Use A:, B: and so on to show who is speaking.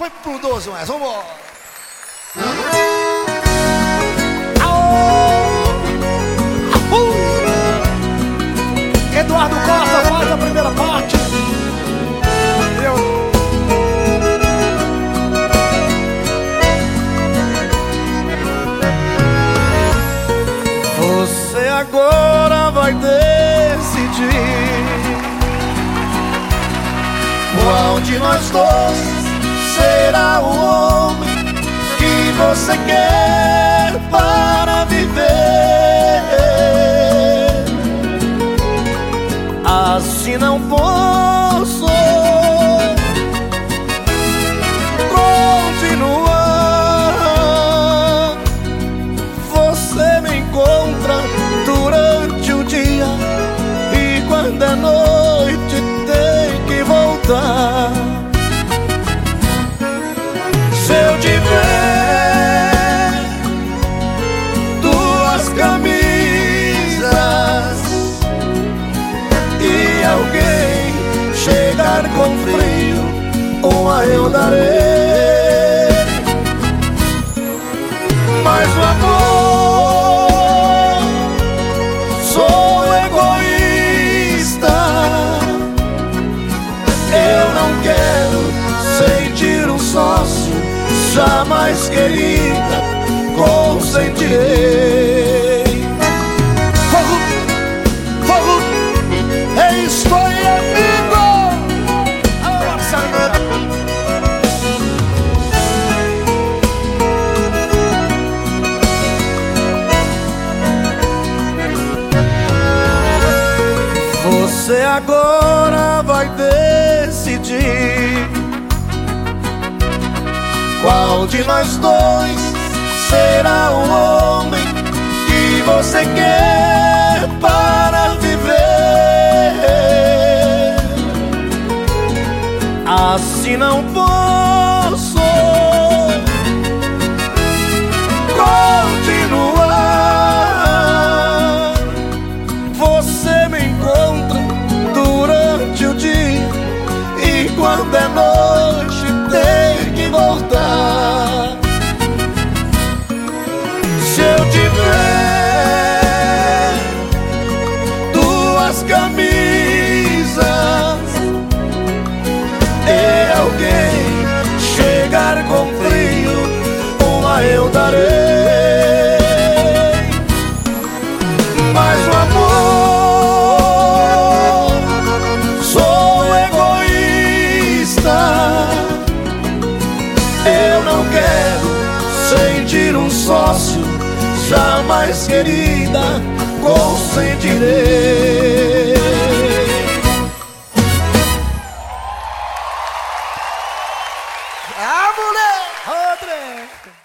A: Põe pro 12 mais, vambora.
B: Eduardo Costa faz a primeira parte. Eu.
A: Você agora vai decidir qual de nós dois você quer para viver. Assim não posso eu darei. Mas o amor sou egoísta. Eu não quero sentir um sócio, jamais querida, consentirei. Você agora vai decidir qual de nós dois será o homem que você quer para viver. Assim não posso quando é noite tem que voltar. Se eu tiver duas camisas e alguém chegar com frio, uma eu darei. Não quero sentir um sócio, jamais querida, consentirei.
B: Ah, moleque! Rodrigo!